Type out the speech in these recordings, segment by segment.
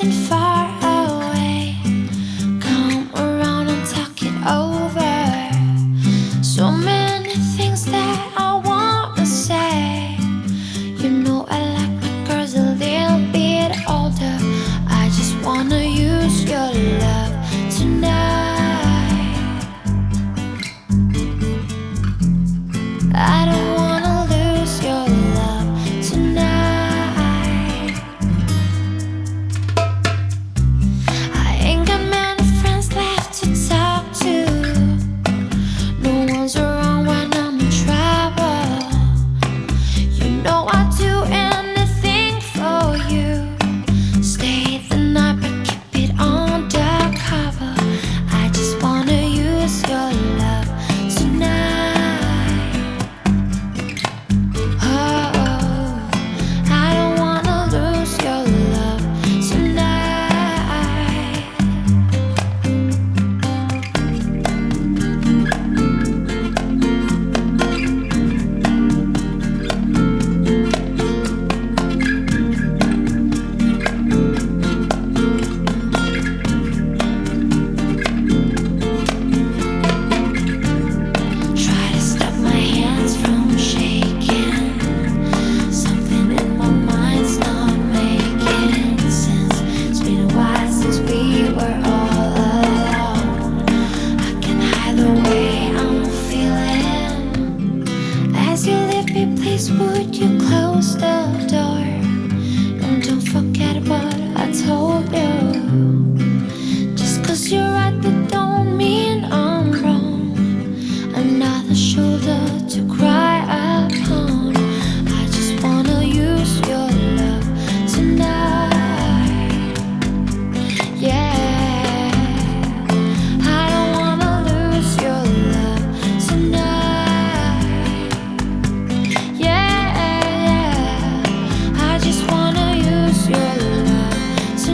And far away. Come around and talk it over. So many things that I want to say. You know, I like my girls a little bit older. I just wanna use your love tonight. I don't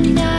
tonight.